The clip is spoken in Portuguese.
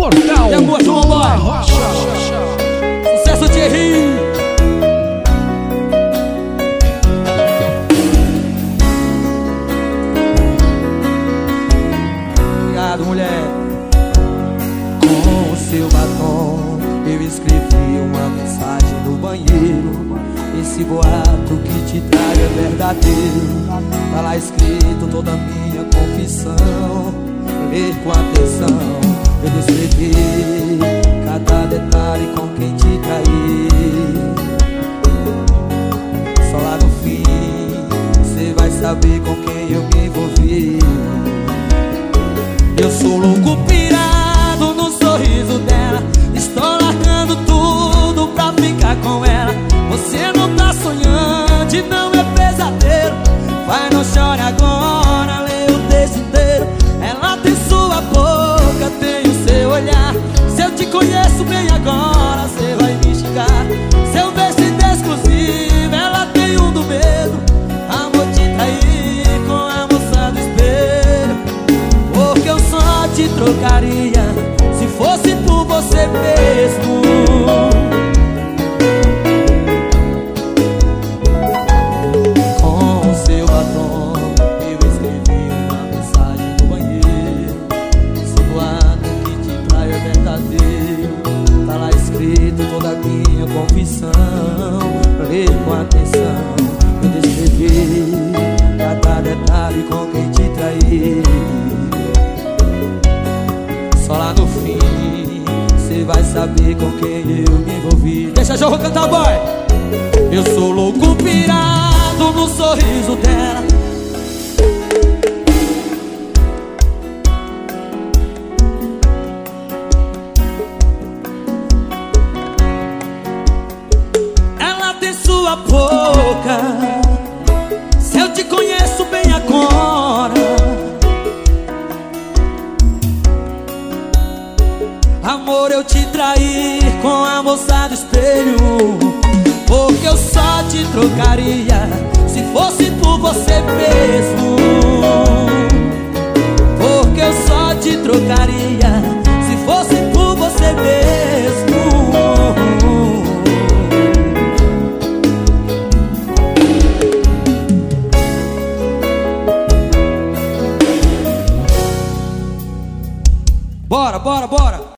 Portal boa, João Boy. Rocha. Sucesso Thierry. Obrigado, mulher. Com o seu batom, eu escrevi uma mensagem no banheiro. Esse boato que te trago é verdadeiro. Tá lá escrito toda a minha confissão. Ler com atenção, cada detalhe com quem te traí. Só lá no fim, você vai saber com quem eu me te trocaria se fosse por você mesmo. Com seu batom, eu escrevi uma mensagem no banheiro. Boato que te trai é verdadeiro. Tá lá escrito toda a minha confissão. Lê com atenção, eu descrevi cada detalhe com quem Só lá no fim, cê vai saber com quem eu me envolvi. Deixa Jorro cantar, boy! Eu sou louco pirado no sorriso dela. Ela tem sua boca. Se eu te conheço Amor, eu te traí com a moça do espelho Porque eu só te trocaria se fosse por você mesmo Porque eu só te trocaria se fosse por você mesmo Bora, bora, bora!